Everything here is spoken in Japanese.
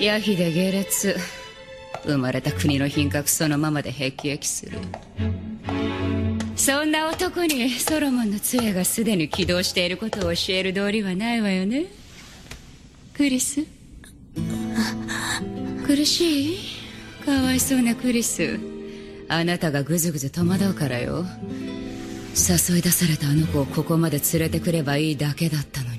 ヤヒで下劣。生まれた国の品格そのままでへき辟きする。そんな男にソロモンの杖がすでに起動していることを教える道理はないわよね。クリス？苦しい？かわいそうなクリス。あなたがぐずぐず戸惑うからよ。誘い出されたあの子をここまで連れてくればいいだけだったの。